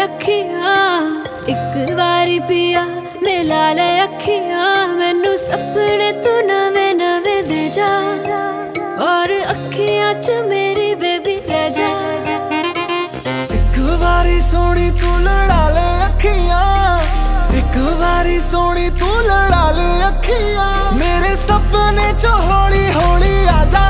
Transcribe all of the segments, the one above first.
अखियाँ, एक वारी पिया मिला ले अखियाँ, मैनू सपने तू नवे नवे दे जा। और अखियाँ च मेरी बेबी रह जा। एक वारी सोनी तू लड़ा ले अखियाँ, एक वारी सोनी तू लड़ा ले अखियाँ। मेरे सपने चो हौली हौली आ जा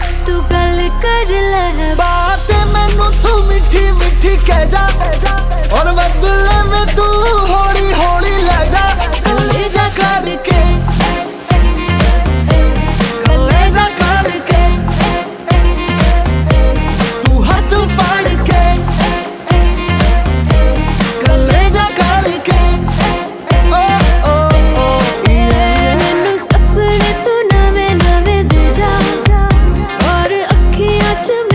कर लहबा to